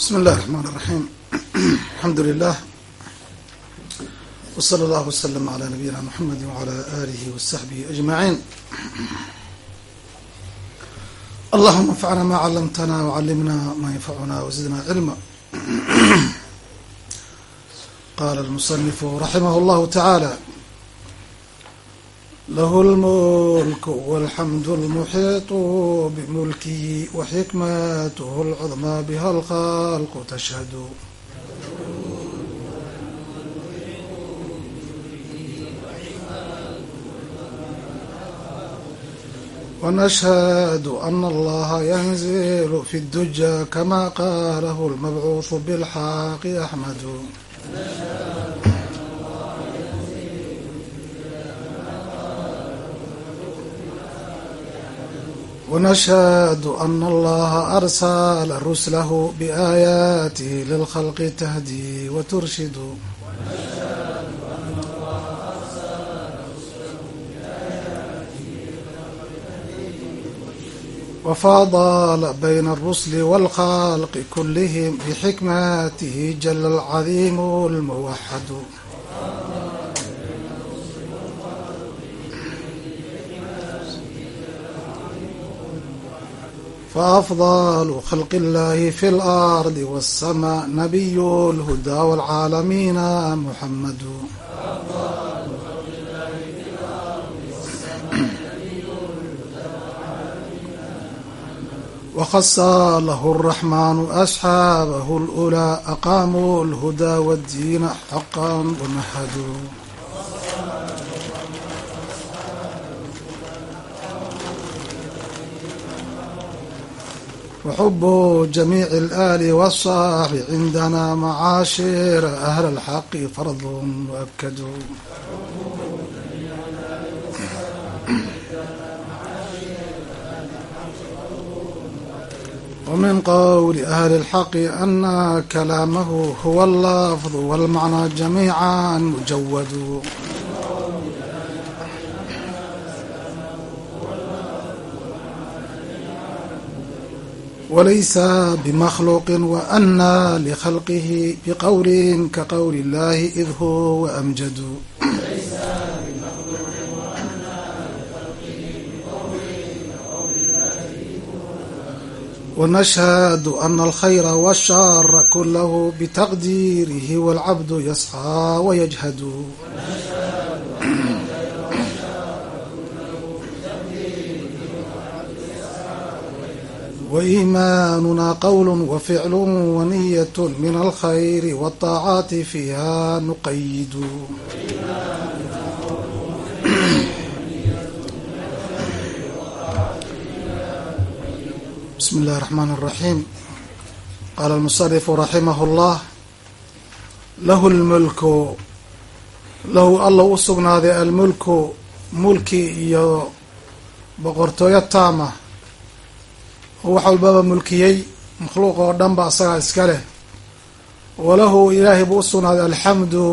بsم الlh الرحمن الرحيم الحمdu لله وصلى الله وسلم على نبينا محمد وعلى آله وصحبه أجمعين اللهم انفعنا ما علمتنا وعلمنا ما ينفعنا وزدنا علما قال المصنف رحمه الله تعالى له الملك والحمد المحيط بملكه وحكمته العظمى بها الخلق تشهد ونشهد أن الله ينزل في الدجى كما قاله المبعوث بالحق أحمد ونشهد أن الله أرسل رسله بآياته للخلق تهدي وترشد وفاضل بين الرسل والخلق كلهم بحكمته جل العظيم الموحد فأفضل خلق الله في الأرض والسماء نبي الهدى والعالمين محمد وخص له الرحمن أصحابه الأولى أقاموا الهدى والدين حقا ومهدوا وحب جميع الآل والصحب عندنا معاشر أهل الحق فرض مؤكد ومن قول أهل الحق أن كلامه هو اللفظ والمعنى جميعا مجود وليس بمخلوق وأنى لخلقه بقول كقول الله إذ هو أمجد ونشهد أن الخير والشر كله بتقديره والعبد يسعى ويجهد وإيماننا قول وفعل ونية من الخير والطاعات فيها نقيد بسم الله الرحمن الرحيم قال المصنف رحمه الله له الملك lahu alla u sugnaaday almulku mulki iyo boqortooyo taama oo wax walbaba mulkiyey makhluuq oo dhan ba asagaa iska leh. Walahu ilaahay buu u sugnaaday alxamdu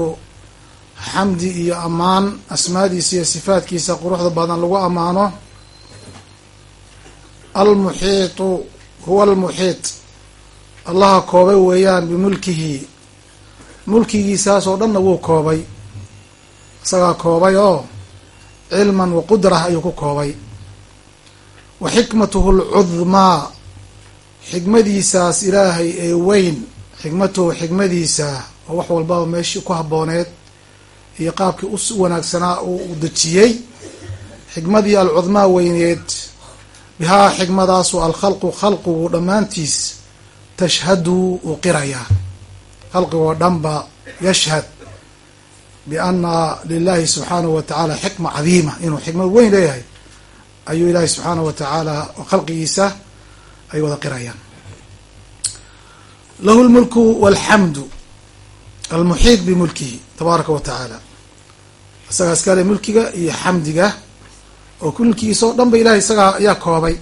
xamdi iyo ammaan asmaadiisa iyo sifaadkiisa quruxda badan lagu ammaano. Almuxiitu huwa almuxiit. Allaha koobay weeyaan bimulkihi. Mulkigiisaas oo dhanna wuu koobay. Isagaa koobay oo cilman wa qudrah ayuu ku koobay wa xikmatuhu alcudmaa xikmadiisaas ilaahay ee weyn xikmatuhu xikmadiisa oo wax walbaba meeshii ku habbooneed iyo qaabkii u wanaagsanaa uu dejiyey xikmadii alcudmaa weyneed bihaa xikmadaasu alkhalqu khalqigu dhammaantiis tashhadu uu qirayaa khalqigoo dhanba yashhad biana lilahi subxaanahu wa tacaala xikma cadiima inuu xikmad weyn leeyahay ayuu ilaahi subxaanahu wa tacaala khalqigiisa ay wada qirayaan. Lahu lmulku walxamdu almuxiit bimulkihi tabaaraka wa tacaala isagaa iskale mulkiga iyo xamdiga oo mulkigiisa oo dhan ba ilahay isagaa ayaa koobay.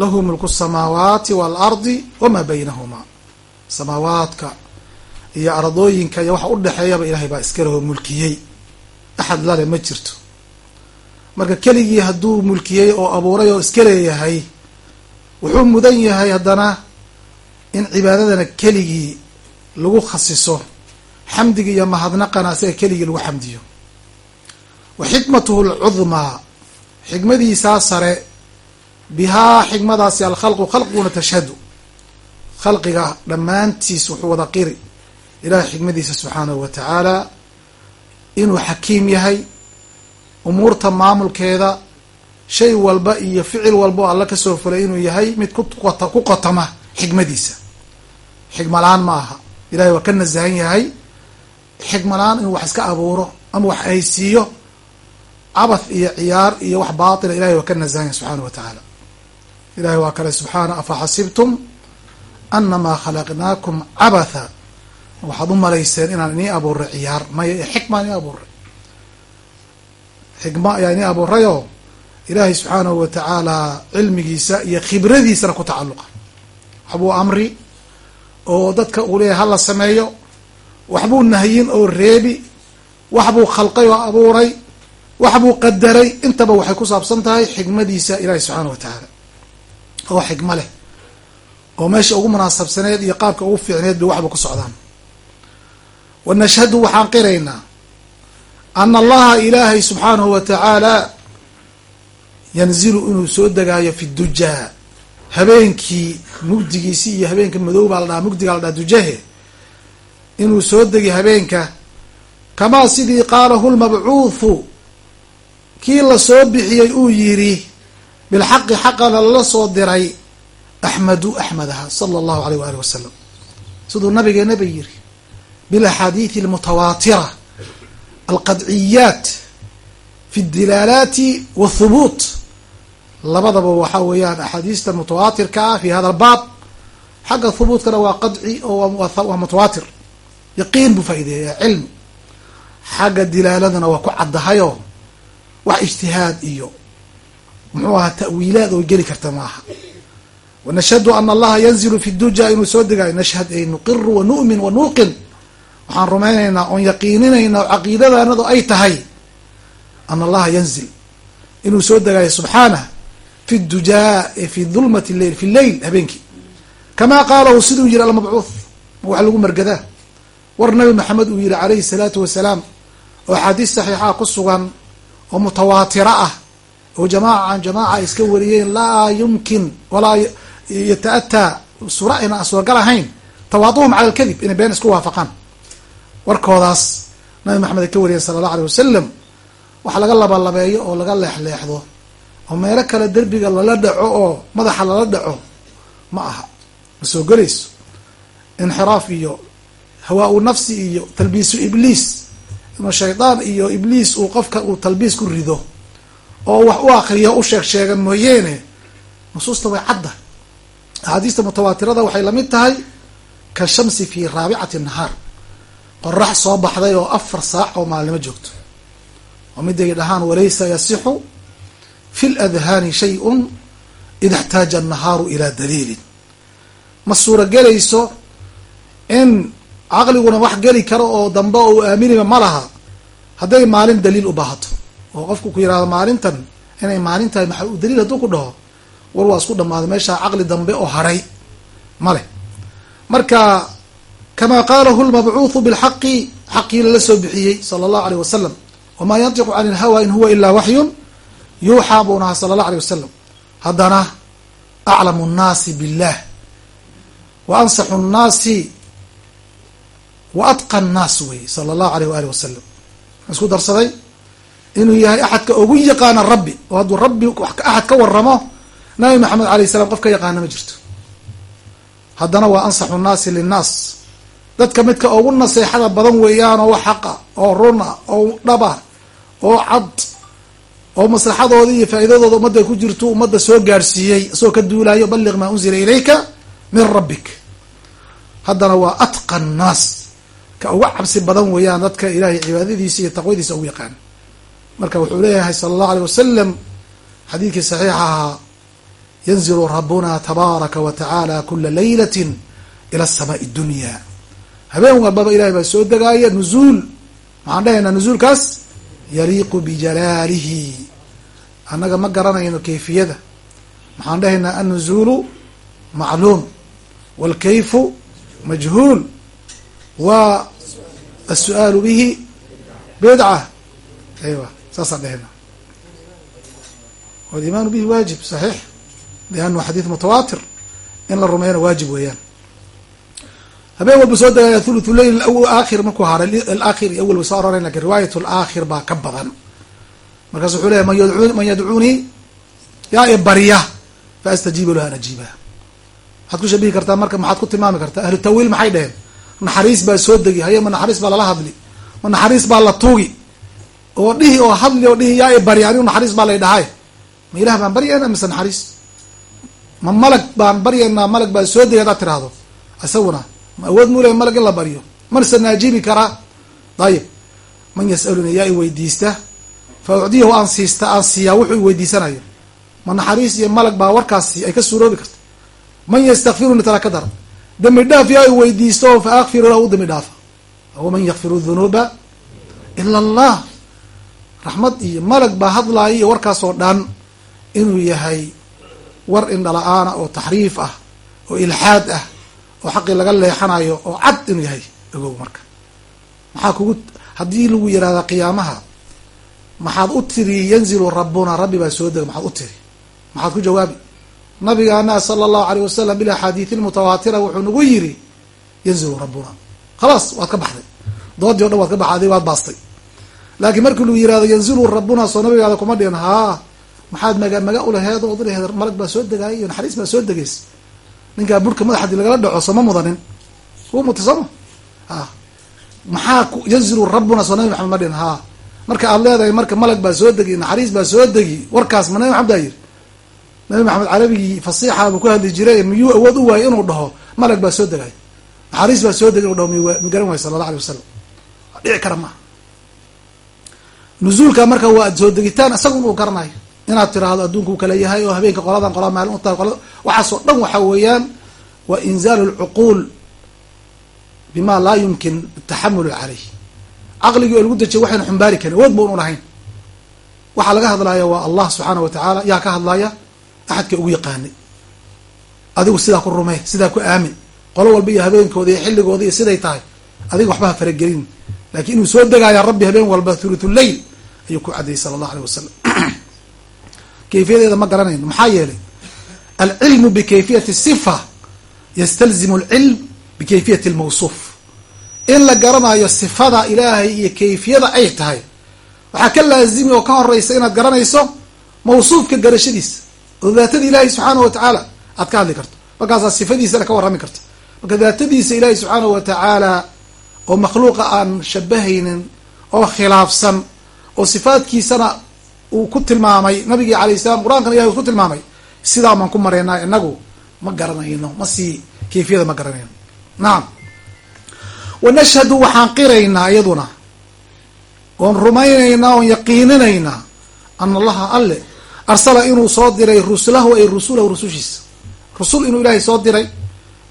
Lahu mulku samaawaati waalardi wamaa baynahumaa. Samaawaadka iyo ardooyinka iyo waxa udhexeeyaba ilahay baa iskaleho mulkiyey. Axad lale ma jirto marka keligii hadduu mulkiyey oo abuuray oo iska leeyahay wuxuu mudan yahay haddana in cibaadadana keligii lagu khasiso xamdiga iyo mahadnaqana asaga keligii lagu xamdiyo. Wa xikmatuhu alcudmaa xikmadiisaa sare bihaa xikmadaasi alkhalqu khalqiguna tashhadu. Khalqiga dhammaantiis wuxuu wada qiri ilahay xikmadiisa subxaanahu wa tacaala inuu xakiim yahay umuurta maamulkeeda shay walba iyo ficil walba oo alla ka soo fulay inuu yahay mid ku qotama xikmadiisa xikma la'aan ma aha. Ilahay waa ka nasahan yahay. Xikma la'aan inuu wax iska abuuro ama wax haysiiyo cabath iyo ciyaar iyo wax baatila ilahay waa ka nasahan yahay subxaana wa tacaala. Ilahay waa kale subxaana afa xasibtum anamaa khalaqnaakum cabatha. Waxaad u malayseen inaan inii abuuray ciyaar maya ee xikmaan inii abuuray xikma ayaa inii abuurayoo ilaahay subxaanahu wa tacaala cilmigiisa iyo khibradiisana ku tacalluqa. Waxbuu amri oo dadka uu leeyahay hala sameeyo. Waxbuu nahyin oo reebi. Waxbuu khalqay oo abuuray. Waxbuu qadaray. Intaba waxay ku saabsan tahay xikmadiisa ilaahay subxaana wa tacaala oo xikmo leh. Oo meesha ugu munaasabsaneed iyo qaabka ugu fiicneed bay waxba ku socdaan. Wa nashhadu waxaan qiraynaa ana allaha ilaahay subxaanahu wa tacaala yanzilu inuu soo degaayo fi dujaa habeenkii mugdigiisi iyo habeenka madow baa la dhahaa mugdigaa la dhaha dujahe inuu soo degi habeenka kamaa sidii qaalahu lmabcuuthu kii la soo bixiyey uu yidhi bilxaqi xaqana lala soo diray axmedu axmed aha sala allahu aleyh waali wasalam siduu nabigeena ba yiri bilaxaadiidi almutawaatira alqadciyaat fi dilaalaati wathubuut labadaba waxaa weeyaan axaadiista mutawaatirka ah fi hada albaab. Xagga thubuutkana waa qadci oo waa mutawaatir. Yaqiin buu faa'ideeyaa cilmi xagga dilaaladana waa ku caddahayoo wax ijtihaad iyo muxuu ahaa ta'wiilaad oo geli karta maaha. Wanashhadu ana allaha yanzilu fi duja inuu soo degaayo nashhad ay nuqiru wa nu'min wa nuuqin waxaan rumaynaynaa oon yaqiininaynaa oo caqiidadanadu ay tahay ana allaha yanzil inuu soo degaayo subxaanah fi dujaa fi dulmati lleil fi lleyl habeenkii. Kamaa qaalahu siduu yihi almabcuuth ma wax lagu margadaa war nabi maxamed uu yihi calayhi salaatu wasalaam oo axaadiis saxiixaa ku sugan oo mutawaatira ah oo jamaacan jamaaca iska wariyeen laa yumkin walaa yata-ataa sura ayna suuragal ahayn tawaaduhum cala alkadib inay been isku waafaqaan warkoodaas nabi maxamed ay ka wariyeen sala allah aleyh wasalam wax laga labalabeeyo oo laga leexleexdo. Oo meelo kale derbiga lala dhaco oo madaxa lala dhaco ma aha. Ma soo gelayso? Inxiraaf iyo hawaa-u nafsi iyo talbiisu ibliis. Inuu shaydaan iyo ibliis uu qofka uu talbiis ku rido oo wax u akriyo u sheeg sheega mooyeene nusuusta way cadda. Axaadiista mutawaatirada waxay la mid tahay ka shamsi fi raabicati nahaar qorax soo baxday oo afar saac oo maalnimo joogto. oo miday dhahaan walaysa yasixu fi ladhaani shay-un ida اxtaaja annahaaru ilaa daliilin. Ma suuragelayso in caqliguna wax geli karo oo dambe oo u aaminima ma laha hadday maalin daliil u baahato. oo qofku ku yihahdo maalintan inay maalin tahay maxa u daliil hadduu ku dhaho war waa isku dhamaaday meeshaa caqli dambe oo haray ma leh. Marka kama qaalahu lmabcuuthu bilxaqi xaqii lala soo bixiyey sala allahu aleyh wasalam wamaa yantiqu can ilhawa in huwa ilaa waxyun yuuxaa buu nahaa sala allah aleyh wasalam haddana aclamu nnaasi billah wa ansaxu nnaasi wa atqa nnaas wey sala allahu aleyh waali wasalam isku darsaday inuu yahay axadka ugu yaqaana rabbi oo hadduu rabbi axad ka waramo nabi maxamed alayh salam qof ka yaqaana ma jirto haddana waa ansaxu nnaasi linnaas dadka midka ugu naseexada badan weeyaan oo xaqa oo runa oo dhaba oo cad oo maslaxadooda iyo faa'iidadooda ummadda ku jirto ummadda soo gaarsiiyey isagoo ka duulaayo balliq maa unzila ilayka min rabbik. Haddana waa atqa annaas ka uga cabsi badan weeyaan dadka ilaahay cibaadadiisa iyo taqwadiisa ugu yaqaan. Marka wuxuu leeyahay sala allahu aleyh wasalam xadiidkii saxiix ahaa yanzilu rabbuna tabaaraka wa tacaala kula laylatin ila asamaai dunya habeen walbaba ilahay baa soo degaaya nuzuul. Maxaan dhahaynaa nuzuulkaas yaliiqu bijalaalihi. Annaga ma garanayno kayfiyada. Maxaan dhahaynaa annuzuulu macluum. Wاlkayfu majhuul. Wa aلsu-aalu bihi bidca. Aywa saasaan dhehena walimaanu bihi waajib saxiix. Liannahu xadiid mutawaatir. In la rumeeyana waajib weeyaan habeen walba soo degaya thuluthu leyl aakhir markuu haray alaakhir iyo awel ba soo aroray laakiin riwaayat alaakhir baa ka badan. Markaasu wuxuu leyahy man yadcu man yadcuunii yaa i barya fa astajiiba lahu an ajiiba. Waxaad ku shabihi kartaa marka maxaad ku tilmaami kartaa ahlu tawiil maxay dheheen naxariis baa soo degi haye ma naxariis baa lala hadli ma naxariis baa la tuugi oo dhihi oo hadli oo dhihi yaa i barya anigu naxariis baa lay dhahay. Ma ilah baan baryaynaa mise naxariis? Ma malag baan baryaynaa malag baa soo degay hadaad tiraahdo isaguna awood muu ley malag in la baryo? Marse naajibi karaa dayib. Man yas'aluni yaa i weydiista. Fa ucdiyahu aan siista aan siiyaa wuxuu weydiisanayo. Ma naxariis iyo malag baa warkaasi ay ka suuroobi karta. Man yastakfiruni tala ka dara dembi dhaaf yaa i weydiisto fa akfiru lahu dembi dhaafa waman yakfiru dunuuba ila allah raxmad iyo malag baa hadlaaya iyo warkaasoo dhan inuu yahay war indhala-aana oo taxriif ah oo ilxaad ah oo xaqii laga leexanayo oo cad inuu yahay ogow marka. Maxaa kugu haddii lagu yihahda qiyaamaha maxaad u tiri yanzilu rabbuna rabbi baa soo dega maxaad u tiri. Maxaad ku jawaabi. Nabigaana sala allahu aleyh wasalam bilaxaadiidi lmutawaatira wuxuu nagu yiri yanzilu rabbuna. Khalaas waad ka baxday. Doodii o dhan waad ka baxday waad baastay. Laakiin markii lagu yihahdo yanzilu rabbuna soo nabigaada kuma dhihin haa maxaad maga maga ulaheed ood ulaheed malag baa soo degaay iyo naxariis baa soo degays ninkaa burka madax haddii lagala dhaco sooma mudanin? Wuu mutay sooma a maxaa yanzilu rabbuna soo nabi maxamed ma dhihin? Haa. Marka aad leedahay marka malag baa soo degi naxariis baa soo degi warkaas ma nabi maxamed baa yiri nabi maxamed carabigii fasiixa buu ku hadli jiray miyuu awood u waayay inuu dhaho? Malag baa soo degay. Naxariis baa soo degay inu dhaho mi garan waay sala allah alay wasalam dhici kara maa nuzuulka marka waa soo degitaan isagun uu garanayo inaad tiraahdo adduunka u kala yahay oo habeenka qoladan qolaa maalin utaa qolada waxaasoo dhan waxa weeyaan waa inzaalu lcuquul bima laa yumkin ataxamulu caleyh caqligii oo lagu dejiya waxaynu xumbaari karin awood ba unu lahayn. Waxaa laga hadlaya waa allah subxaana wa tacaala yaa ka hadlaya axadka ugu yaqaanay. Adigu sidaa ku rumee sidaa ku aamin qolo walba iyo habeenkooda iyo xilligooda iyo siday tahay. Adiga waxba ha faragelin. Lakin inuu soo degaaya rabbi habeen walba thuluthu leyl ayuu ku cadayay sala allah aleyh wasalam kayfiyadeeda ma garanayno maxaa yeelay? Alcilmu bikayfiyati sifa yastalzimu alcilm bikayfiyati lmawsuuf in la garanayo sifada ilaahay iyo kayfiyada ay tahay waxaa ka laazimi oo ka horeysa inaad garanayso mawsuufka garashadiisa. Oo daatada ilaahay subxaanahu wa tacaala aad ka hadli karto. Markaasaad sifadiisana ka warrami karta marka daatadiisa ilaahay subxaanahu wa tacaala oo makhluuqa aan shabahaynin oo khilaafsan oo sifaadkiisana uu ku tilmaamay nabigii alayh salam qur'aankana ilahay uu ku tilmaamay sidaa baan ku maraynaa inagu ma garanayno ma sii kayfiyada ma garanayno. Nacam wa nashhadu waxaan qiraynaa iyaduna oon rumaynaynaa oon yaqiininaynaa ana allaha alle arsala inuu soo diray rusulahu ay rusulahu rusushiisa rusul inuu ilaahay soo diray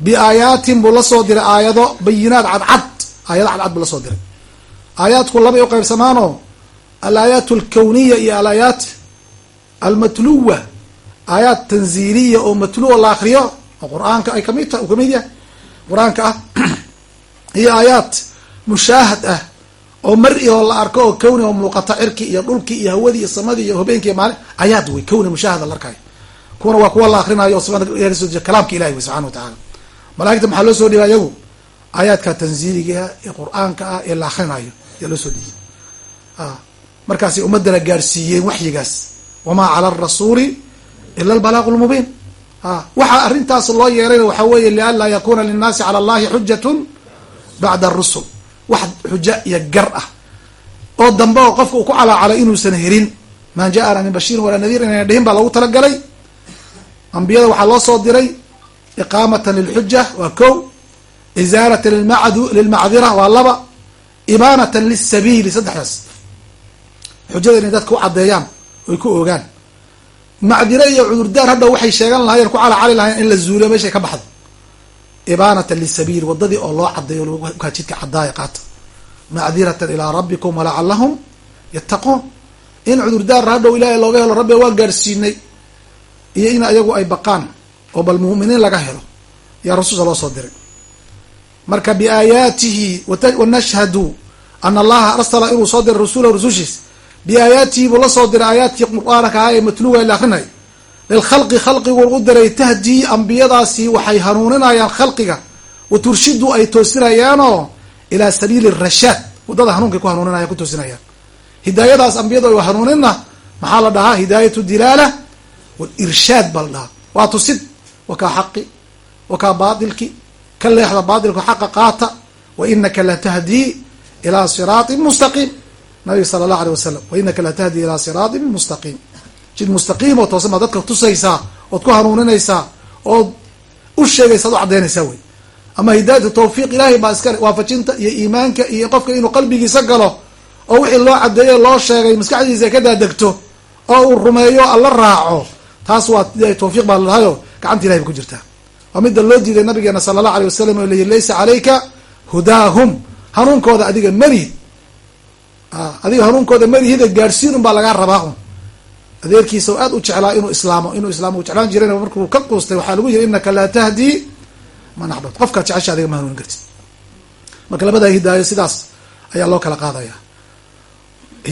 biaayaatin buu la soo diray aayado bayinaad cadcad aayado cadcad buu la soo diray. Aayaadku labay u qaybsamaanoo alaayaat alkawniya iyo alaayaat almatluwa aayaat tanziiliya oo matluwa la akriyo oo qur'aanka ay ka mid uu ka mid yahay qur'aanka ah iyo aayaat mushaahad ah oo mari oo la arko oo kawni oo muuqata cirki iyo dhulki iyo hawadii iyo samadii iyo habeenki iyo maalin aayaad wey kawni mushaahada la arkayo kuwana waa kuwa la akrinayo kalaamka ilahi wey subxana wa tacaala malaigta maxaa loo soo dhiiba iyagu aayaadka tanziiliga ee qur'aanka ah ee la akrinayo ayaa loo soo dhiibay markaasay ummadana gaarsiiyeen waxyigaas. Wamaa cala arasuuli ila albalaaqu lmubiin waxaa arrintaas loo yeerayna waxaa weeye lianlaa yakuna linnaasi cala allahi xujatun bacda arusul wax xuja iyo gar ah. Oo dambe oo qofka uu ku calaacalay inuusan helin maa ja'ana min bashiirin walaa nadiir inayna dhihin baa loogu talagalay. Ambiyada waxaa loo soo diray iqaamatan lilxuja waa ko izaalatan lilmacdira waa laba. Ibaanatan lisabiili saddexdaas xujada inay dadka u caddeeyaan oy ku ogaan. Macdire iyo cudurdaar hadhow waxay sheegan lahaayeen ku calacali lahayen in la zuuliyo meeshay ka baxdo ibaanatan lisabiil wadadii oo loo cadeeyo kaa jidka cadaaya qaata. Macdiratan ilaa rabbikum walacalahum yattaquun. In cudurdaar hadhow ilaahay looga helo rabbiga waan gaadhsiinay iyo in ayagu ay baqaan oo bal mu'miniin laga helo. Yaa rasusha loo soo diray. Marka biaayaatihi wanashhadu ana allaha arsala inuu soo diray rasulahu rasushiis biaayaatihi buu la soo diray aayaadkii qur'aanka ahaa ee matluga la akrinay lilkhalqi khalqigu u diray tahdii ambiyadaasi waxay hanuuninayaan khalqiga. Wa turshidu ay toosinayaanoo ilaa sabiili rashaad waddada hanuunkay ku hanuuninaya ku toosinayaan hidaayadaas ambiyadu ay hanuuninna maxaa la dhahaa? Hidaayatu dilaala walirshaad baa la dhahaa. Waa tusid. Wakaa xaqi. Wakaa baatilki ka leexda baatilku xaqa qaata. Wa inaka latahdii ilaa siraatin mustaqiim nabiga sala allah alay wasalam wa inaka latahdii ilaa siraatin mustaqiim jid mustaqiim oo toosan baad dadka tusaysaa ood ku hanuuninaysaa ood u sheegaysa ad u caddaynaysaa wey. Ama hidaayatu tawfiiq ilaahay baa iskale waafajinta iyo iimaanka iyo qofka inuu qalbigiisa galo oo wixii loo cadeeyo loo sheegay maskaxdiisa ka daadegto oo uu rumeeyo alla raaco taas waa tawfiiq baa lalahayo gacanta ilahay ba ku jirtaa. Waa midda loo diiday nabigeena sala allahu alay wasalam oo layihi laysa calayka hudaahum hanuunkooda adiga marihid adiga hanuunkooda marihida gaadhsiin un baa lagaa rabaa un adeerkiisa oo aad u jeclaa inuu islaamo inuu islaamo u jeclaan jirayna markuu ka quustay waxaa lagu yiri inaka laa tahdii man axbabt qofkaad jecesha adiga ma hanuunin kartid. Marka labada hidaayo sidaas ayaa loo kala qaadaya.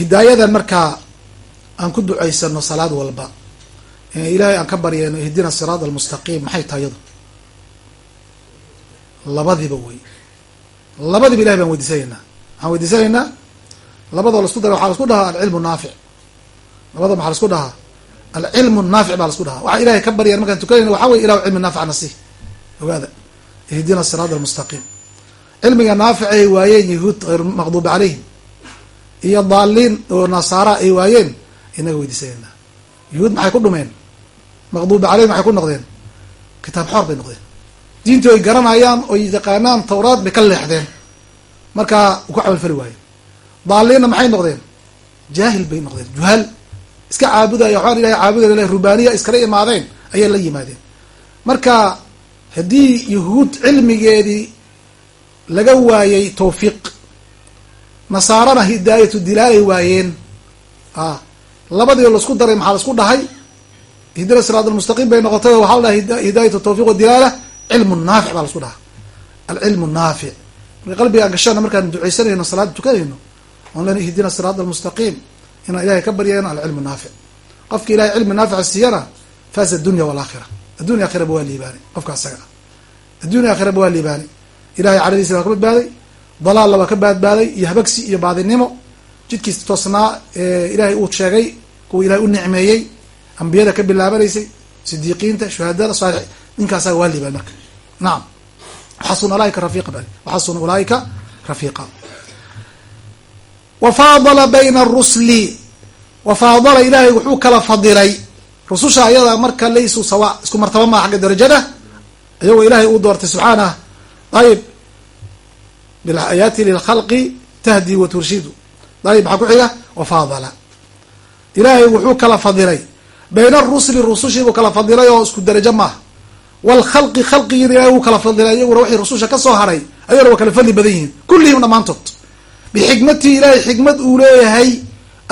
Hidaayadan markaa aan ku ducaysano salaad walba ilaahay aan ka baryayno ihdina siraat almustaqiim maxay tahay yadu? Labadiba wey labadiba ilahay baan weydiisanaynaa waxaan weydiisanaynaa labadoo lasku dara waxaa lasku dhahaa alcilmu naafic labada maxaa lasku dhahaa. Alcilmu naafic baa lasku dhahaa. Waxaa ilahay ka baryan markaan tukanayna waxaa wey ilah cilmi naafic nasi ogaada. Ihdina siraat almustaqiim cilmiga naafic ay waayeen yahuud hayr maqduubi calayhim. Iyo daaliin oo nasaara ay waayeen inaga weydiisanayna yahuud maxay ku dhumeen? Maqduubi caleyhim maxay ku noqdeen? Kitaab xoor bay noqdeen. Diintii oy garanayaan oy yaqaanaan tawraad bay ka leexdeen. Markaa u camalfali waaye daaliinna maxay noqdeen? Jaahil bay noqdeen. Juhal. Iska caabudaya waxbaan ilahay caabudaya rubaaniya iskala imaadeen ayay la yimaadeen. Marka haddii yahuud cilmigeedii laga waayey tawfiiq nasaarana hidaayatu dilaalay waayeen a labadii la isku daray maxaa la isku dhahay? Hidina siraat almustaqiim bay noqotay oo waxaa la dhahay hidaayatu tawfiq wadilaala cilmu naafic baa la isku dhahaa. Alcilmu naafic. Marka qalbigaan gashana markaan ducaysanayno salaada tukanayno on len ihdina siraat almustaqiim inaan ilahay ka baryayno alcilmu naafic. Qofki ilahay cilmi naafica siiyana faasa adunya walaakhira addunya akhiraba waa liibaanay qofka asaga. Ah addunya akhiraba waa liibaanay ilahay caradiisa waa ka badbaaday dalaalla waa ka badbaaday iyo habagsi iyo baadinimo jidkiis toosnaa ilaahay uu sheegay kuwa ilahay u nicmeeyey ambiyada ka bilaabanaysay sidiiqiinta shuhadada saalix ninkaasaga waa liibaan marka. Nacam waxasuna ulaaika rafiiqa bal waxasuna ulaaika rafiiqa wafaadala bayna arusli wafaadala ilaahay wuxuu kala fadilay. Rususha ayada marka laysuu sawa isku martaba maa xagga darajada. Iyagoo ilaahay uu doortay subxaanah ayib biaayaati lilkhalqi tahdi wa turshidu. Ayib maxaa ku xiga wafaadala ilaahay wuxuu kala fadilay. Bayna arusli rusushii buu kala fadilay oo isku darajo maaha waalkhalqi khalqigiina ilahay wuu kala fadilay iyaguna waxay rususha ka soo haray ayagona waa kala fadli badan yihiin. Kullihim dhammaantood bixikmatihi ilaahay xikmad uu leeyahay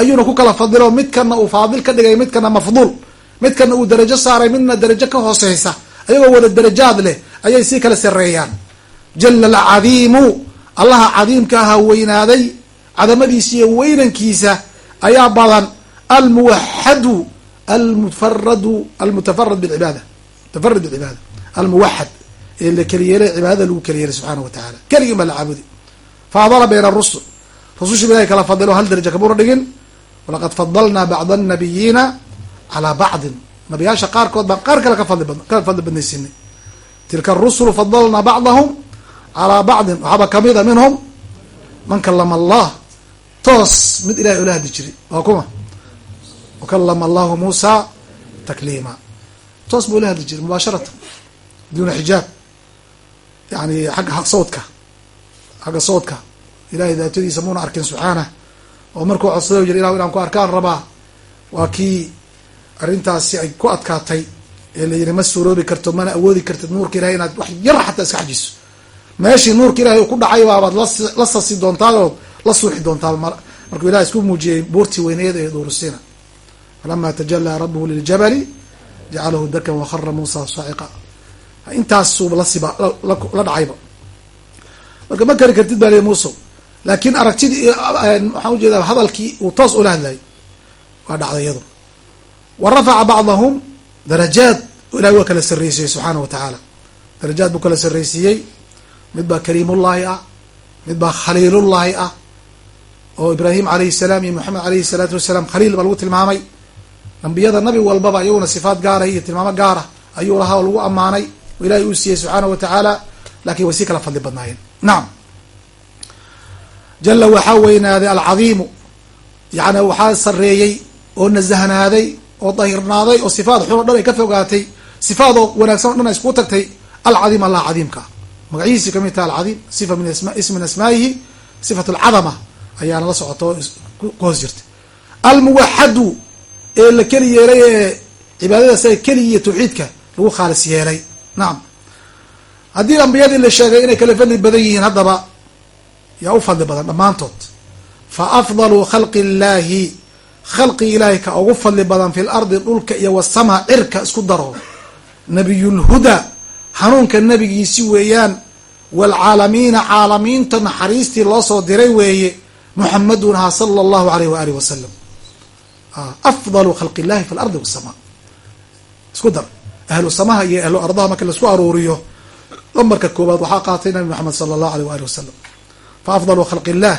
ayuuna ku kala fadilo. Midkana uu faadil ka dhigay midkana mafduul midkana uu darajo saaray midna darajo ka hooseysa ayagoo wada darajaad leh ayay sii kala sareeyaan jala alcadiimu allaha cadiimka ahaa weynaaday cadamadiisa iyo weynankiisa ayaa badan. Almuwaxadu almufaradu almutafarad bilcibaada. Mutafarad bilcibaada. Almuwaxad ee la keliyeelay cibaadada lagu keliyeelay subxaana wa tacaala keligin baa la caabudi. Faadala bayna arusul rusushiiba ilahay kala fadilo hal daraja kamuuna dhigin? Walaqad fadalnaa bacda annabiyiina calaa bacdin. Nabiyaasha qaarkood baan qaar kale kafadli ka fadli badnaysinay tilka arusulu fadalnaa bacdahum calaa bacdin. Waxaaba kamida minhum man kalama allah. Toos mid ilahay ola hadli jiray. Waa kuma. Wakalama allahu muusa takliima toos buu ula hadli jiray mubaasharatan. Duuna xijaab. Yani xagga sawdka. Xagga sawdka ilahay daatadiisa muuna arkin subxaanah. Oo markuu codsado yiri ilah inaan ku arkaan rabaa. Waa kii arrintaasi ay ku adkaatay ee la yiri ma suuroobi karto mana awoodi kartid nuurka ilahay inaad wax yar xataa iska xajiso. Meeshii nuurka ilahay uu ku dhacay baabaad la sasi doontaao la suuxi doontaa markuu ilahay isku muujiyey buurtii weyneed ee duurusina falama tajalaa rabuhu liljabali jacalahu dakan wakhara muusa saciqa intaasuba lasiba la dhacayba. Marka ma kari kartid baa li muuso laakiin aragtidii waxaan u jeedaa hadalkii uu toos ula hadlayay waa dhacday iyado wa rafaca bacdahum darajaad ilahay waa kala sarreysiiyey subxaana wa tacaala. Darajaad buu kala sarreysiiyey mid baa kariimullaahi ah mid baa khaliilullaahi ah oo ibraahim alayhi salaam iyo moxamed alayhi salaatu wasalaam khaliil baa lagu tilmaamay. Ambiyada nabi walbaba iyaguna sifaat gaara iyo tilmaamo gaara ayuu lahaa oo lagu ammaanay oo ilahay uu siiyey subxaana wa tacaala laakiin way si kala fadli badnaayeen. Nacam jala waxaa weynaaday alcadiimu. Yani waxaa sareeyey oo nasahnaaday oo dahirnaaday oo sifaat xun o dhan ay ka fogaatay sifaat oo wanaagsan o dhan ay iskugu tagtay alcadiim allah cadiimka. Ah magacihiisi ka mid taha alcadiim sifa min ismin asmaa'ihi sifat alcadama ayaana la socota oo ku hoos jirta almuwaxadu ee la keli yeelay ee cibaadada saga keliya iyo tawxiidka lagu khaalis yeelay. Nacam haddii ambiyadii la sheegay inay kala fadli badan yihiin haddaba yaa u fadli badan dhammaantood. Fa afdalu khalqi illaahi khalqi ilaahay ka ugu fadli badan fi lardi dhulka iyo wasama cirka isku daro. Nabiyulhuda hanuunka nabigiisi weeyaan waalcaalamiina caalamiinta naxariistii loo soo diray weeye muxamadun ha sala allahu alayh waaalih wasalam afdalu khalqi illahi fi lardi wasama isku dar. Ahlu samaha iyo ahlu ardaha marka la isku aruuriyo lambarka koowaad waxaa qaatay nabi maxamed sala allahu aleyh waali wasalam fa afdalu khalqi illah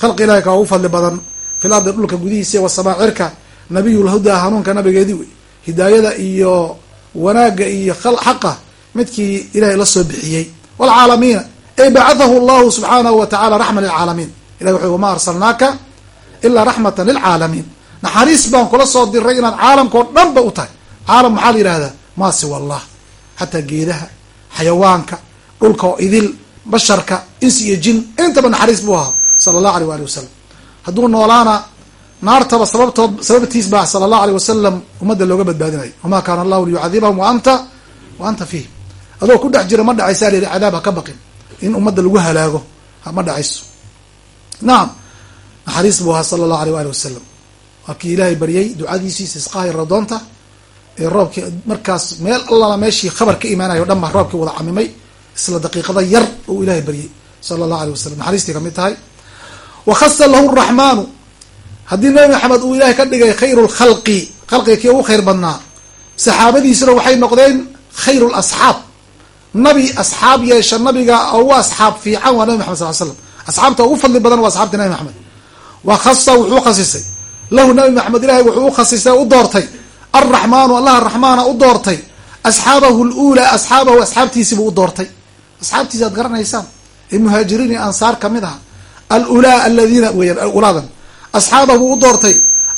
khalqi ilahi ka ugu fadli badan fil ardi dhulka gudihiisa wasamaa cirka nabiyulhudaa hanuunka nabigeedii wey hidaayada iyo wanaagga iyo xaqa midkii ilahay la soo bixiyey waalcaalamiina ay bacathahu llahu subxaanahu wa tacala raxma lilcaalamiin ilahi wuxu wama arsalnaaka ilaa raxmatan lilcaalamiin naxariis baan kula soo diray inaad caalamkao dhan ba u tahay caalam maxaa la yihahdaa maa siwa allah xataa geedaha xayawaanka dhulka oo idil basharka insi iyo jin intaba naxariis buu ahaa sala allahu aleyh waali wasalam hadduu noolaana naartaba sababtood sababtiis baa sala allahu aleyh wasalam ummadda looga badbaadinayo wamaa kaana allahu liyucadibahum wa anta wa anta fiih. Adoo ku dhex jira ma dhacaysaa layihi cadaab ha ka baqin. In ummadda lagu halaago ma dhacayso. Nacam naxariis buu ahaa sala allahu aleyh waali wasalam waa kii ilaahay baryay ducadiisiisa isqahay radoonta ee roobkii markaas meel allala meeshii khabar ka imaanayo o dhan baa roobkii wada camimay isla daqiiqada yar uu ilaahay baryay sala allahu aleyh wasalam naxariistii ka mid tahay wa khasa lahu raxmaanu haddii nabi maxamed uu ilahay ka dhigay khayru lkhalqi khalqiga kii ugu khayr badnaa saxaabadiisuna waxay noqdeen khayru lasxaab nabi asxaab yeesha nabiga ugu asxaab fiican waa nabi maxamed sal l slam asxaabta ugu fadli badan waa asxaabta nabi maxamed. Wa khasa wuxuu khasisay. Lahu nabi maxamed ilahay wuxuu u khasisay u doortay. Alraxmaanu allah raxmaana u doortay. Asxaabahu luulaa asxaabahu asxaabtiisiibuu u doortay asxaabtiisi aad garanaysaan. Ee muhaajiriin iyo ansaar ka mid aha alulaa aladiina weyaan ulaadan asxaabahu u doortay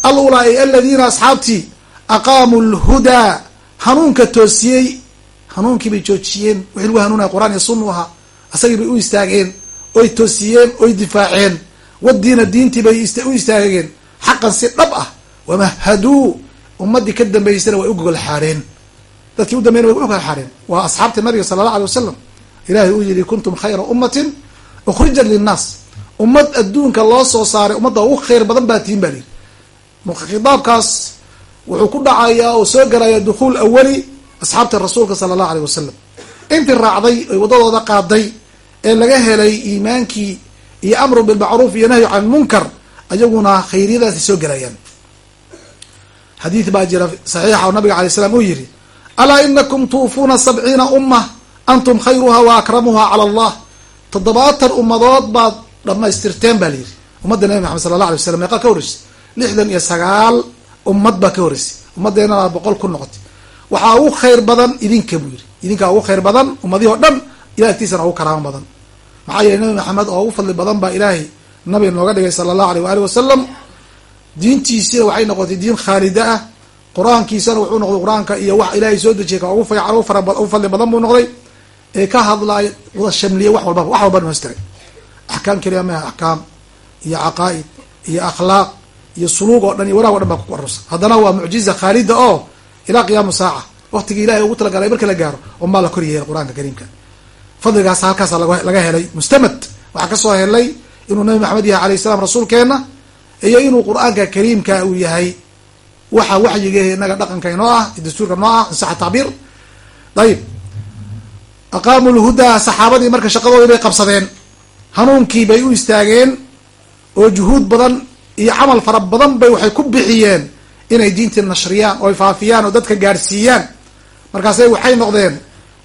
alulaa ay aladiina asxaabtii aqaamuu lhudaa hanuunka toosiyey hanuunkii bay joojiyeen. Wixii lagu hanuunaya qur'aan iyo sunnu ahaa. Asagii bay u istaageen oy toosiyeen oy difaaceen. Wadiina diintii bay u istaageen. Xaqan si dhab ah wamahaduu ummadii ka dambeysana way u gogol xaareen dadkii u dambeyn way u gogol xaareen waa asxaabta nabiga sala allah alay wasalam ilahay uu yihi kuntum khayra ummatin ukhrijat linnaas. Ummad adduunka loo soo saaray ummadda ugu khayr badan baa tihin baa lihi khitaabkaas wuxuu ku dhacayaa oo soo gelaya dukhuul awali asxaabta rasuulka sala allahu aleyh wasalam intii raacday oy waddadooda qaaday ee laga helay iimaankii iyo amru bilmacruuf iyo nahyu can lmunkar ayaguna khayriyadaasay soo gelayaan xadiid baa jira saxiixa oo nabiga alay slam uu yihi alaa inakum tuufuuna sabciina umma antum khayruha wa akramuha cala allah. Toddobaatan ummadood baad dhamaystirteen baa layidhi ummadda nabi maxamed sala allah alay waslam meeqaa ka horreysay lixdan iyo sagaal ummad baa ka horreysay ummaddeennana boqol ku noqotay. Waxaa ugu khayr badan idinka buu yihi idinkaa ugu khayr badan ummadihii o dhan ilah agtiisana ugu karaamo badan. Maxaa yeeley nabi maxamed oo ugu fadli badan baa ilaahay nabiga nooga dhigay sala allahu aleyh waali wasalam diintiisina waxay noqotay diin khaalida ah. Qur'aankiisana wuxuu noqday qur'aanka iyo wax ilaahay soo dejiyay ka ugu fara ugu fadli badan buu noqday ee ka hadlaay wada shamliya wax walbaba wax walba nostiray axkaam keliya axkaam iyo caqaa'id iyo akhlaaq iyo suluug oo dhan iyo wanaag o dhan baa ku arursan haddana waa mucjiza khaalida oo ilaa qiyaamu saaca waqtigii ilahay ugu talagalay marka la gaaro unbaa la kor yeelay qur'aanka kariimka. Fadligaas halkaasa laga helay mustamad waxaa ka soo helay inuu nabi maxamed yahay alayh salaam rasuulkeena iyo inuu qur'aanka kariimka uu yahay waxa waxyiga inaga dhaqanka inoo ah dastuurka noo ah insaxa tacbiir ayib aqaamu lhudaa saxaabadii marka shaqadoodii bay qabsadeen hanuunkii bay u istaageen oo juhuud badan iyo camal fara badan bay waxay ku bixiyeen inay diintii nashriyaan oo ay faafiyaan oo dadka gaadhsiiyaan markaasay waxay noqdeen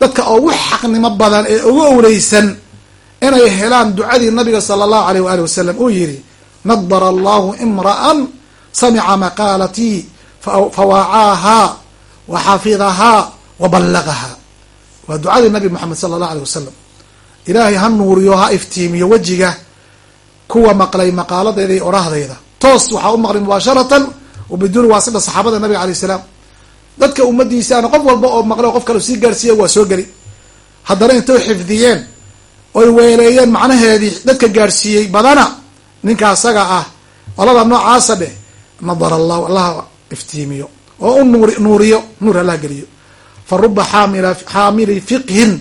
dadka ugu xaqnimo badan ee ugu owleysan inay helaan ducadii nabiga sala allahu aleyh waali wasalam uu yihi nadara allahu imra'an samica maqaalatii fawacaahaa wa xafidahaa wa ballagahaa waa ducadii nabi moxamed sala allahu aleyh wasalam ilaahay ha nuuriyo ha iftiimiyo wejiga kuwa maqlay maqaaladeeda iyo odhahdayda toos waxaa u maqlay mubaasharatan wa biduuni waasida saxaabada nabiga alayh salaam. Dadka ummadiisaana qof walba oo maqlay qof kale sii gaarsiiya waa soo geli. Haddana intay xifdiyeen oy weeleeyeen macnaheedii dadka gaadhsiiyey badana ninka asaga ah olada noocaasa dheh nadara allahu allaha iftiimiyo oo u nuuri nuuriyo nuur allah geliyo fa ruba xaamila xaamili fiqhin.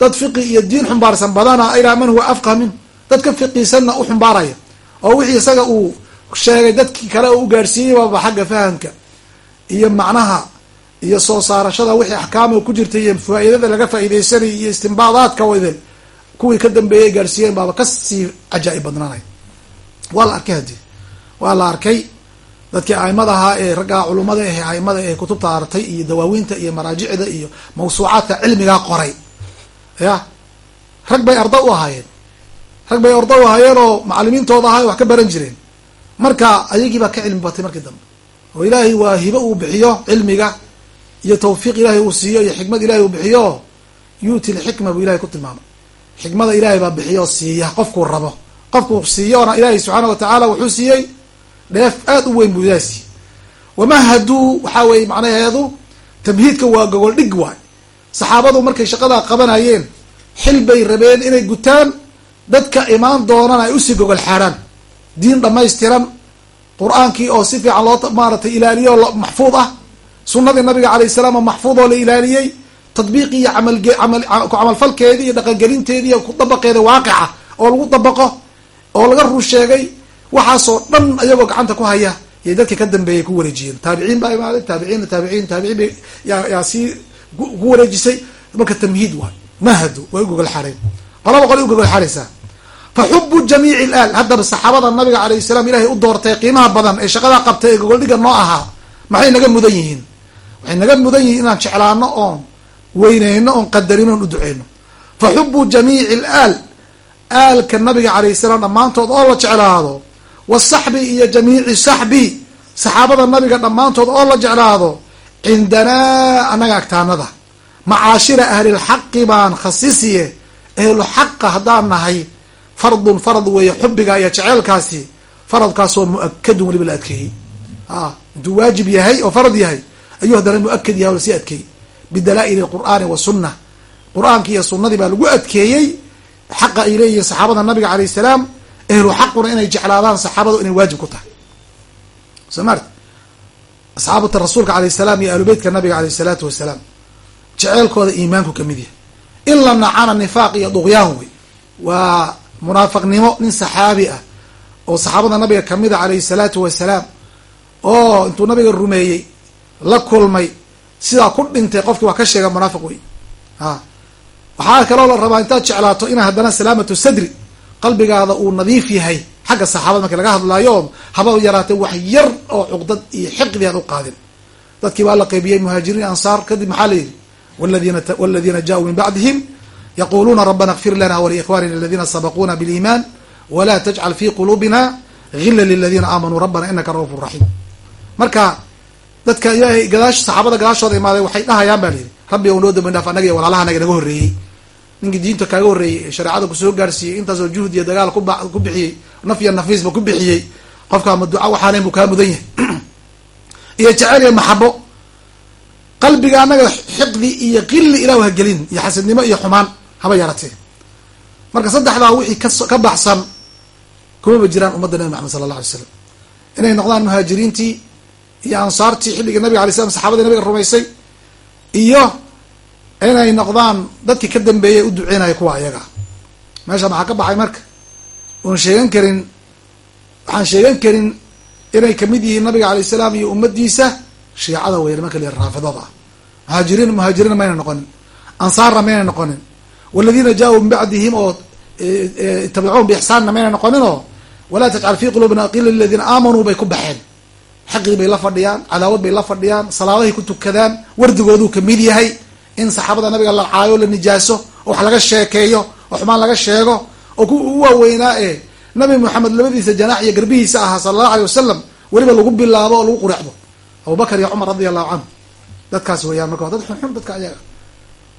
Dad fiqi iyo diin xumbaarsan badana ilaa man huwa afqah minhu dad ka fiqiisanna u xumbaaraya. Oo wixii isaga uu sheegay dadkii kale oo u gaadhsiiyey baaba xagga fahamka. Iyo macnaha iyo soo saarashada wixii axkaama ku jirtay iyo faa-iidada laga faa-ideysanayay iyo istimbaadaadka wade kuwii ka dambeeyay gaarsiiyeen baaba ka sii cajaa-ib badnaanay waa la arkay haddii. Waa la arkay dadkii aimada ahaa ee raggaa culummada ahe aimada ee kutubta artay iyo dawaawiinta iyo maraajicda iyo mawsuucaadka cilmigaa qoray. Ya rag bay arda u ahaayeen. Rag bay arda u ahaayeen oo macalimiintooda ahaa wax ka baran jireen. Marka ayagii baa ka cilmi batay markii dambe. Oo ilaahay waa hibo uu bixiyo cilmiga iyo tawfiiq ilaahay uu siiyo iyo xikmad ilahay uu bixiyo yuuti lxikma buu ilahay ku tilmaamay. Xikmada ilaahay baa bixiyo siiya. Qofkuu rabo. Qofkuu siiyoona ilaahay subxaana wa tacaala wuxuu siiyey dheef aada u weyn siiyey. Wamahaduu waxaa weeye macnaheedu tamhiidka waa gogol dhig waay. Saxaabadu markay shaqadaa qabanayeen xil bay rabeen inay gutaan dadka imaan doonana ay u sii gogol xaaraan. Diin dhammaystiran qur'aankii oo si fiican loo maaratay ilaaliyo maxfuud ah sunadii nabiga alayh salaam oo maxfuud oo la ilaaliyey tadbiiqii iyo amal ku camalfalkeedii iyo dhaqangelinteedii iyo kudabaqeeda waaqica oo lagu dabaqo oo laga rur sheegay waxaasoo dhan ayagoo gacanta ku haya yay dadka ka dambeeyay ku wareejiyeen. Taabiciin baa imaaday taabiciinna taabiciin taabiciin bay yaa sii ku wareejisay. Marka tamhiid waay mahadu way u gogol xareen. Qolaba qolay u gogol xaraysaa fa xubu jamiici laal haddaba saxaabada nabiga alayh salaam ilahay u doortay qiimaha badan ee shaqadaa qabtay ee gogoldhiga noo ahaa maxay naga mudan yihiin? Waxay naga mudan yihiin inaan jeclaano oon weyneyno oon qadarino oon u duceyno. Fa xubu jamiici laal aalka nabiga alayh salaam dhammaantood oo la jeclaado wasaxbi iyo jamiici saxbi saxaabada nabiga dhammaantood oo la jeclaado cindanaa annaga agtaanada. Macaashira ahlilxaqi baan khasisiye ahlu xaqa haddaan nahay fardun farad weeye xubiga iyo jeceelkaasi faradkaasoo mu'akadun weliba la adkeeyey. A intuu waajib yahay oo farad yahay ayuu haddana mu'akad yahay oo la sii adkeeyey. Bidalaa-il qur'aani wasunna qur'aanki iyo sunadii baa lagu adkeeyey xaqa ay leeyihiin saxaabada nabiga alayh salaam ehlu xaquna inay jeclaadaan saxaabadu inay waajib ku tahay. Soo maarti asxaabata rasuulka alayh salaam iyo ahlu beytka nabiga alayh salaatu wasalaam jeceelkooda iimaanku ka mid yahay. In la nacana nifaaq iyo duqyaan wey. Waa munaafaqnimo nin saxaabi ah oo saxaabada nabiga ka mid a alayhi salaatu wasalaam oo intuu nabiga rumeeyey la kulmay sidaa ku dhintay qofkii waa ka sheega munaafiq wey. A waxaa kaloo la rabaa intaad jeclaato inaa haddana salaamatu sadri qalbigaada uu nadiif yahay xagga saxaabada marki laga hadlaayo haba yaraatay wax yar oo cuqdad iyo xiqdi aad u qaadin. Dadkii baa la qaybiyey muhaajiriin ansaar kadib maxaa la yidhi? Wladina jaauu min bacdihim yaquluuna rabana kfir lana waliikhwanina aladina sabaquuna biliiman wala tajcal fi quluubina gila liladina aamanuu rabbana inaka raufu raxiim marka dadka ilaahay gadaash saxaabada gadaashooda imaaday waxay dhahayaan ba layidhi rabbi ou noo dambi dhaaf annaga iyo walaalaha naga naga horreeyey ninkii diinta kaaga horreeyey ee shareecada ku soo gaarsiiyey intaasoo juhd iyo dagaal ku bixiyey naf iyo nafiisba ku bixiyey qofkaama duca waxaanayn buu kaa mudan yahay. Iyo jecel iyo maxabo qalbiga annaga xiqdi iyo qili ilahu hagelin iyo xasidnimo iyo xumaan haba yaratee. Marka saddexdaa wixii ka baxsan kumaba jiraan ummadda nabi maxamed sala allah alay slam inay noqdaan muhaajiriintii iyo ansaartii xilligii nabiga alay slam saxabadii nabiga rumaysay iyo inay noqdaan dadkii ka dambeeyay u duceynaya kuwa ayaga. Meesha maxaa ka baxay marka? Oon sheegan karin waxaan sheegan karin inay ka mid yihiin nabiga alayh salaam iyo ummadiisa shiicada wey nimanka la raafidada. Muhaajiriin muhaajiriinna mayna noqonin. Ansaarna mayna noqonin. Waladiina jaa-uu min bacdihim oo itabicuun biixsaanna mayna noqonin oo walaa tajcal fi quluubina qila liladiina aamanuu bay ku baxeen. Xaqii bay la fadhiyaan cadaawad bay la fadhiyaan salaadahay ku tukadaan wardigooduu ka mid yahay in saxaabada nabiga la caayo la nijaaso oo wax laga sheekeeyo oo xumaan laga sheego. Oo ku u waaweynaa ee nabi moxamed labadiisa janaax iyo garbihiisa ahaa sala allahu alay wasalam weliba lagu bilaabo oo lagu qureexdo abubakar iyo cumar radia allahu canhu. Dadkaas weeyaan marka dad xunxun dadka ayaga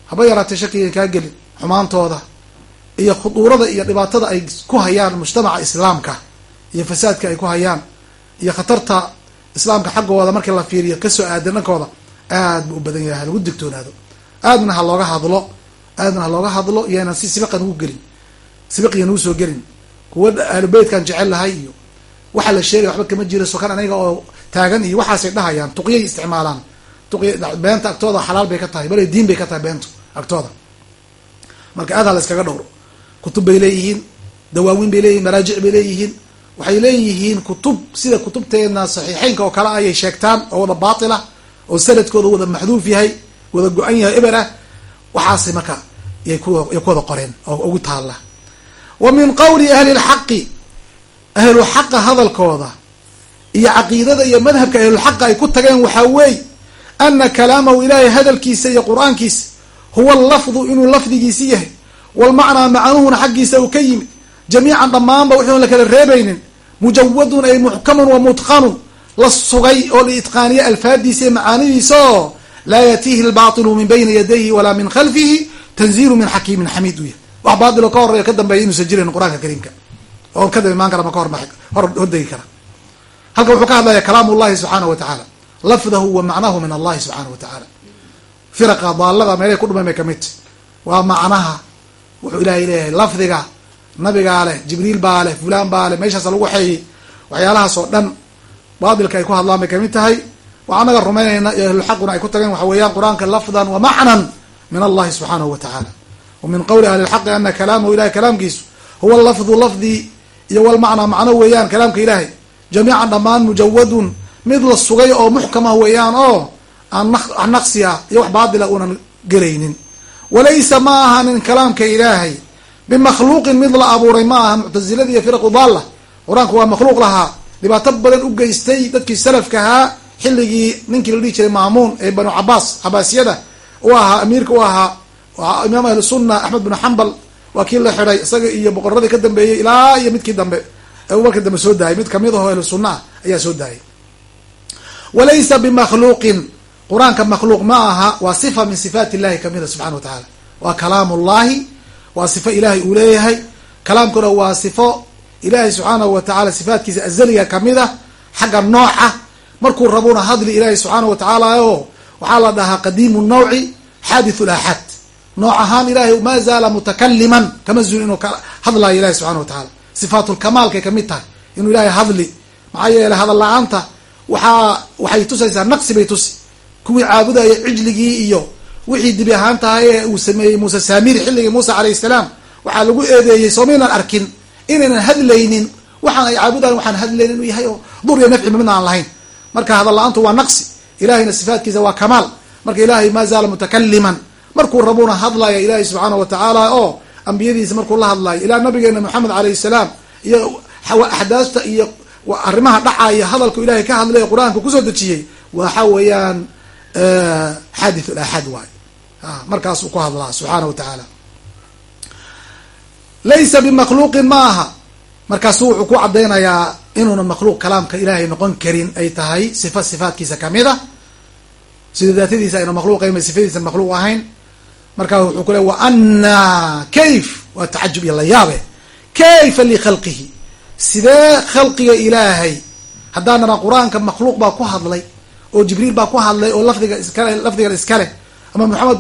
haba yaraatee shakiga kaa gelin. Xumaantooda iyo khuduurada iyo dhibaatada ay ku hayaan mujtamaca islaamka iyo fasaadka ay ku hayaan iyo khatarta islaamka xaggooda markii la fiiriyo ka soo aadan dhankooda aad bu u badan yahay halagu digtoonaado aadna ha looga hadlo aadna ha looga hadlo iyaynan si sibiqa nagu gelin sibiqiya nagu soo gelin. Kuwa ahlubeytkan jecel lahay iyo waxaa la sheegay waxba kama jiro sokan aniga oo taagan iyo waxaasay dhahayaan tuqyay isticmaalaan. Tuqya beenta agtooda xalaal bay ka tahay balay diin bay ka tahay beentu agtooda. Marka aad ha la iskaga dhowro kutub bay leeyihiin dawaawiin bay leeyihiin maraajic bay leeyihiin. Waxay leeyihiin kutub sida kutubteena saxiixeynka oo kale ayay sheegtaan oo wada baatila oo sanadkooda wada maxduuf yahay wada go-an yahay. Eber ah waxaasay marka yay kuya ku wada qoreen oo ugu taalla. Wa min qawli ahli lxaqi ahlulxaqa hadalkooda iyo caqiidada iyo madhabka ahlulxaqa ay ku tageen waxaa weey ana kalaamahu ilaahay hadalkiisa iyo qur'aankiisa huwa lafdu inuu lafdigiisi yahay walmacnaa macnuhuna xaggiisa uu ka yimid. Jamiican dhammaanba wuxuun la kala reebaynin mujawadun ay muxkamun wa mutqanun la sugay oo la itqaaniye alfaadiisa iyo macaanidiisa oo laa yatiihi lbaatilu min bayni yadayhi walaa min khalfihi tanziilu min xakiimin xamiid u yahy wax baatiloo ka horeeyo ka dambeeya inuusan jirin qur'aanka kariimka oo ka daba imaan kara ma ka horma hor hordegi kara halkan wuxuu ka hadlaya kalaam llahi subxaanahu wa tacaala lafdahu wa macnahu min allahi subxaanahu wa tacaala firaqa daalada meelay ku dhumeen bay ka mid tahy waa macnaha wuxuu ilaahay leeyahay lafdiga nabigaa leh jibriil baa leh fulaan meeshaasa lagu xeeyey waxyaalahaas dhan baatilka ay ku hadlaan bay ka mid tahay waa anaga rumaynayna iyo ahlulxaquna ay ku tageen waxa weeyaan qur'aanka lafdan wa macnan min allahi subxaanahu wa tacaala wa min qawli ahli lxaqi ana kalaamahu ilahay kalaamkiisu huwa lafdu lafdi iyo walmacnaa macno weeyaan kalaamka ilaahay. Jamiican dhammaan mujawadun mid la sugay oo muxkamah weeyaan oo aan naqsi ah iyo wax baatila uunan gelaynin walaysa ma ahanin kalaamka ilaahay bimakhluuqin mid la abuuray ma aha muctazilada iyo firaqu daalla qur'aanku waa makhluuq lahaa dhibaato badan u geystay dadkii salafka ahaa xilligii ninkii la dhihi jiray maamuun ee banu cabaas cabaasiyada u ahaa amiirka u ahaa imaam ahlu sunna axmed binu xambal waa kii la xiday isaga iyo boqoradii ka dambeeyey ilaa iyo midkii dambe. Markii dambe soo daayay mid ka mid aho ahlu sunna ah ayaa soo daayay walaysa bimakhluuqin qur'aanka makhluuq ma aha waa sifa min sifaat illahi kamida subxana wa tacaala waa kalaam ullahi waa sifo ilaahay uu leeyahay. Kalaamkuna waa sifo ilaahay subxaanahu wa tacala sifaatkiisa azaliga ka mid a xagga nooca markuu rabuna hadli ilaahay subxaanahu wa tacaala oo waxaa la dhahaa qadiimu nawci xaadithu laxad nooc ahaan ilahay maa zaala mutakaliman kama zuul inuu hadlayo ilahi subxana wa tacaala. Sifaatulkamaalkay ka mid tahay inuu ilaahay hadli. Maxaa yeeley hadal la'aanta waxaa waxay tusaysaa naqsi bay tusi. Kuwii caabudaya cijligii iyo wixii dibi ahaan tahay ee uu sameeyey muuse saamiri xilligii muusa calayhi salaam waxaa lagu eedeeyey soomaynan arkin inaynan hadlaynin waxaan ay caabudaan waxaan hadlaynin inuu yahay oo dur iyo nafci midna aan lahayn marka hadal la'aantu waa naqsi. Ilahayna sifaatkiisa waa kamaal. Marka ilaahay maa zaala mutakaliman markuu rabuna hadlaya ilaahay subxaana wa tacaala oo ambiyadiisa markuu la hadlayo ilaa nabigeena moxamed alayhi salaam iyo axdaasta iyo arrimaha dhacaya hadalku ilahay ka hadlay qur'aanka ku soo dejiyey waxa weeyaan xaadith laxad waay. Markaasuu ku hadlaa subxaana wa tacaala. Laysa bimakhluuqin ma aha markaasu wuxuu ku cadaynayaa inuuna makhluuq kalaamka ilaahay noqon karin ay tahay sifa sifaatkiisa ka mid a sida daatadiisa ayna makhluuqayn bay sifadiisa makhluuq ahayn. Markaa wuxuu ku le wa anna kayf waa tacajub iyo la yaabe kayfa likhalqihi sidee khalqiga ilaahay haddaanana qur'aanka makhluuq baa ku hadlay oo jibriil baa ku hadlay oo lafdiga iskale lafdigan iskale ama maxamed